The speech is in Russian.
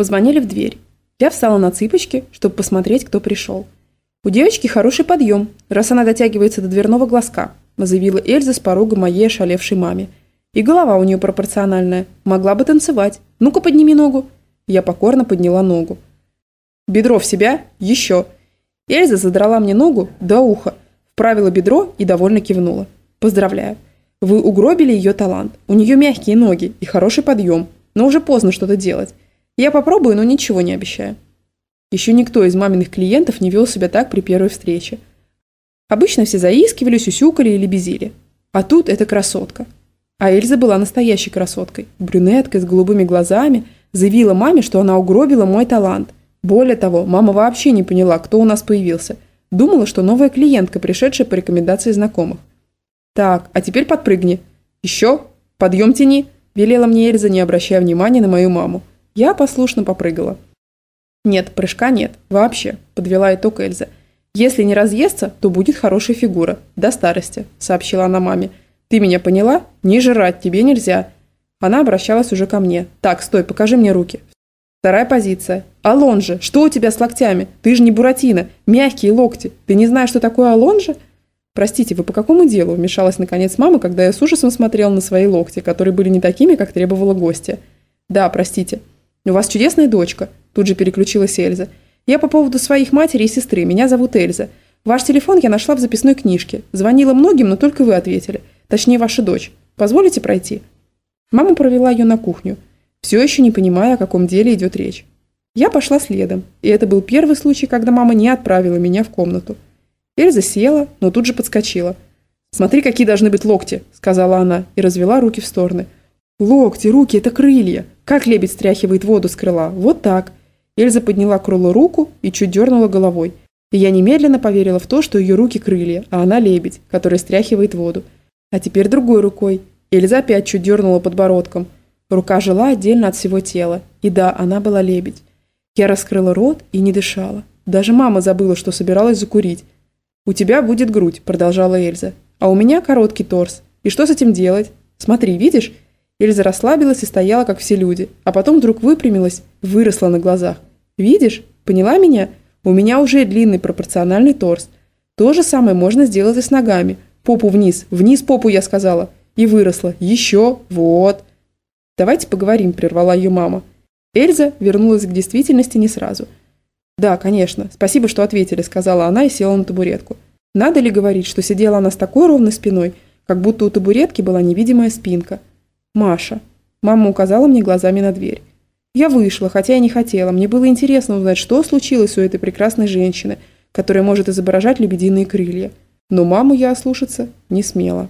Позвонили в дверь. Я встала на цыпочки, чтобы посмотреть, кто пришел. «У девочки хороший подъем, раз она дотягивается до дверного глазка», заявила Эльза с порога моей ошалевшей маме. «И голова у нее пропорциональная. Могла бы танцевать. Ну-ка, подними ногу». Я покорно подняла ногу. «Бедро в себя? Еще!» Эльза задрала мне ногу до уха, вправила бедро и довольно кивнула. «Поздравляю. Вы угробили ее талант. У нее мягкие ноги и хороший подъем. Но уже поздно что-то делать. Я попробую, но ничего не обещаю». Еще никто из маминых клиентов не вел себя так при первой встрече. Обычно все заискивали, сюсюкали или безили. А тут эта красотка. А Эльза была настоящей красоткой. Брюнетка с голубыми глазами заявила маме, что она угробила мой талант. Более того, мама вообще не поняла, кто у нас появился. Думала, что новая клиентка, пришедшая по рекомендации знакомых. «Так, а теперь подпрыгни. Еще? Подъем тяни!» – велела мне Эльза, не обращая внимания на мою маму. Я послушно попрыгала. «Нет, прыжка нет. Вообще», – подвела итог Эльза. «Если не разъестся, то будет хорошая фигура. До старости», – сообщила она маме. «Ты меня поняла? Не жрать тебе нельзя». Она обращалась уже ко мне. «Так, стой, покажи мне руки». Вторая позиция. «Алонжи, что у тебя с локтями? Ты же не Буратино. Мягкие локти. Ты не знаешь, что такое алонжи?» «Простите, вы по какому делу?» – вмешалась наконец мама, когда я с ужасом смотрела на свои локти, которые были не такими, как требовала гостья. «Да, простите. У вас чудесная дочка», – тут же переключилась Эльза. «Я по поводу своих матери и сестры. Меня зовут Эльза. Ваш телефон я нашла в записной книжке. Звонила многим, но только вы ответили. Точнее, ваша дочь. Позволите пройти?» Мама провела ее на кухню, все еще не понимая, о каком деле идет речь. Я пошла следом, и это был первый случай, когда мама не отправила меня в комнату – Эльза села, но тут же подскочила. «Смотри, какие должны быть локти», – сказала она и развела руки в стороны. «Локти, руки – это крылья. Как лебедь стряхивает воду с крыла? Вот так». Эльза подняла крыло руку и чуть дернула головой. И я немедленно поверила в то, что ее руки крылья, а она лебедь, который стряхивает воду. А теперь другой рукой. Эльза опять чуть дернула подбородком. Рука жила отдельно от всего тела. И да, она была лебедь. Я раскрыла рот и не дышала. Даже мама забыла, что собиралась закурить. «У тебя будет грудь», – продолжала Эльза. «А у меня короткий торс. И что с этим делать? Смотри, видишь?» Эльза расслабилась и стояла, как все люди, а потом вдруг выпрямилась, выросла на глазах. «Видишь? Поняла меня? У меня уже длинный пропорциональный торс. То же самое можно сделать и с ногами. Попу вниз. Вниз попу, я сказала. И выросла. Еще. Вот». «Давайте поговорим», – прервала ее мама. Эльза вернулась к действительности не сразу – «Да, конечно. Спасибо, что ответили», – сказала она и села на табуретку. Надо ли говорить, что сидела она с такой ровной спиной, как будто у табуретки была невидимая спинка? «Маша». Мама указала мне глазами на дверь. Я вышла, хотя и не хотела. Мне было интересно узнать, что случилось у этой прекрасной женщины, которая может изображать лебединые крылья. Но маму я ослушаться не смела.